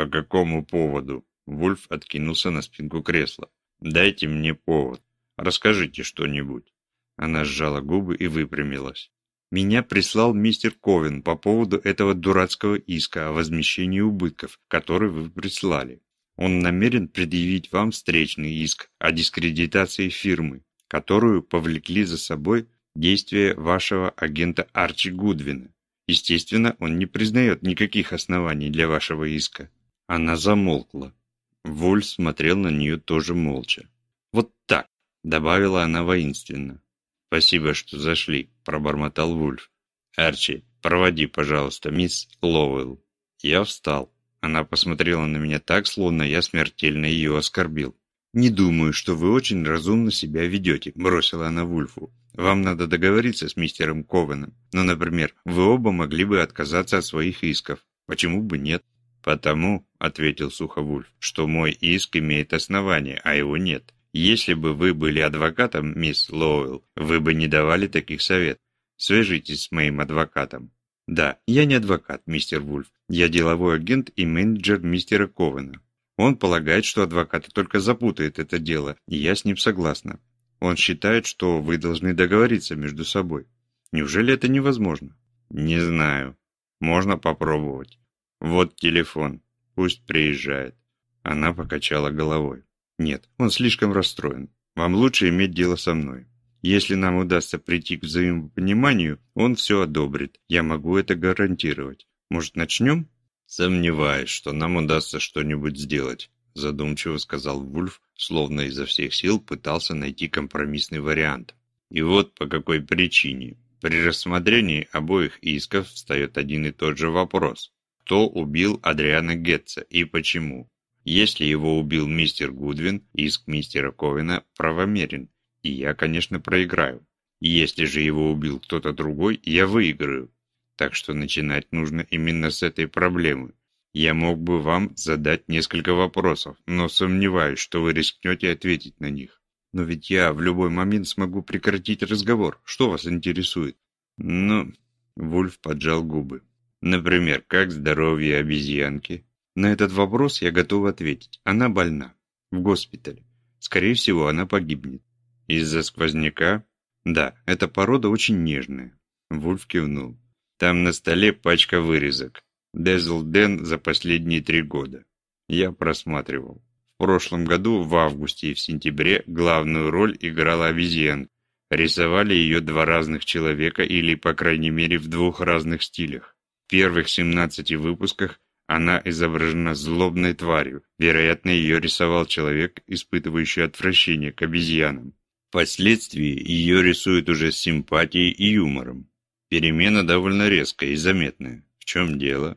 «По какому поводу?» Вульф откинулся на спинку кресла. «Дайте мне повод. Расскажите что-нибудь». Она сжала губы и выпрямилась. «Меня прислал мистер Ковен по поводу этого дурацкого иска о возмещении убытков, который вы прислали. Он намерен предъявить вам встречный иск о дискредитации фирмы, которую повлекли за собой действия вашего агента Арчи Гудвина. Естественно, он не признает никаких оснований для вашего иска». Она замолкла. Вульф смотрел на нее тоже молча. «Вот так», — добавила она воинственно. «Спасибо, что зашли», — пробормотал Вульф. «Арчи, проводи, пожалуйста, мисс Лоуэлл». Я встал. Она посмотрела на меня так, словно я смертельно ее оскорбил. «Не думаю, что вы очень разумно себя ведете», – бросила она Вульфу. «Вам надо договориться с мистером Ковеном. Ну, например, вы оба могли бы отказаться от своих исков. Почему бы нет?» «Потому», – ответил сухо Вульф, – «что мой иск имеет основание, а его нет. Если бы вы были адвокатом, мисс Лоуэлл, вы бы не давали таких советов. Свяжитесь с моим адвокатом. Да, я не адвокат, мистер Вульф. Я деловой агент и менеджер мистера Ковена. Он полагает, что адвокаты только запутает это дело, и я с ним согласна. Он считает, что вы должны договориться между собой. Неужели это невозможно? Не знаю. Можно попробовать. Вот телефон. Пусть приезжает. Она покачала головой. Нет, он слишком расстроен. Вам лучше иметь дело со мной. Если нам удастся прийти к взаимопониманию, он все одобрит. Я могу это гарантировать. Может, начнем? Сомневаюсь, что нам удастся что-нибудь сделать, задумчиво сказал Вульф, словно изо всех сил пытался найти компромиссный вариант. И вот по какой причине. При рассмотрении обоих исков встает один и тот же вопрос. Кто убил Адриана Гетца и почему? Если его убил мистер Гудвин, иск мистера Ковина правомерен, и я, конечно, проиграю. Если же его убил кто-то другой, я выиграю. Так что начинать нужно именно с этой проблемы. Я мог бы вам задать несколько вопросов, но сомневаюсь, что вы рискнете ответить на них. Но ведь я в любой момент смогу прекратить разговор. Что вас интересует? Ну, Вульф поджал губы. Например, как здоровье обезьянки? На этот вопрос я готов ответить. Она больна. В госпитале. Скорее всего, она погибнет. Из-за сквозняка? Да, эта порода очень нежная. Вульф кивнул. Там на столе пачка вырезок. Дезл Дэн за последние три года. Я просматривал. В прошлом году, в августе и в сентябре, главную роль играла обезьянка. Рисовали ее два разных человека или, по крайней мере, в двух разных стилях. Первых 17 выпусках она изображена злобной тварью. Вероятно, ее рисовал человек, испытывающий отвращение к обезьянам. Впоследствии ее рисуют уже с симпатией и юмором. Перемена довольно резкая и заметная. В чем дело?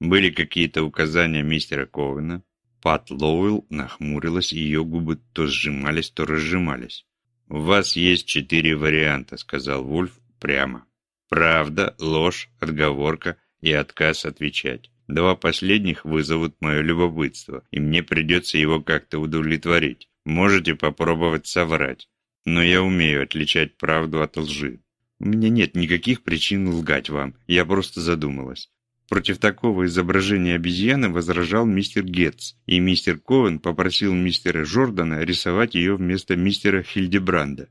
Были какие-то указания мистера Ковена? Пат Лоуэлл нахмурилась, и ее губы то сжимались, то разжимались. «У вас есть четыре варианта», — сказал Вульф прямо. «Правда, ложь, отговорка и отказ отвечать. Два последних вызовут мое любопытство, и мне придется его как-то удовлетворить. Можете попробовать соврать. Но я умею отличать правду от лжи. У меня нет никаких причин лгать вам, я просто задумалась. Против такого изображения обезьяны возражал мистер Гетц, и мистер Ковен попросил мистера Жордана рисовать ее вместо мистера Хильдебранда.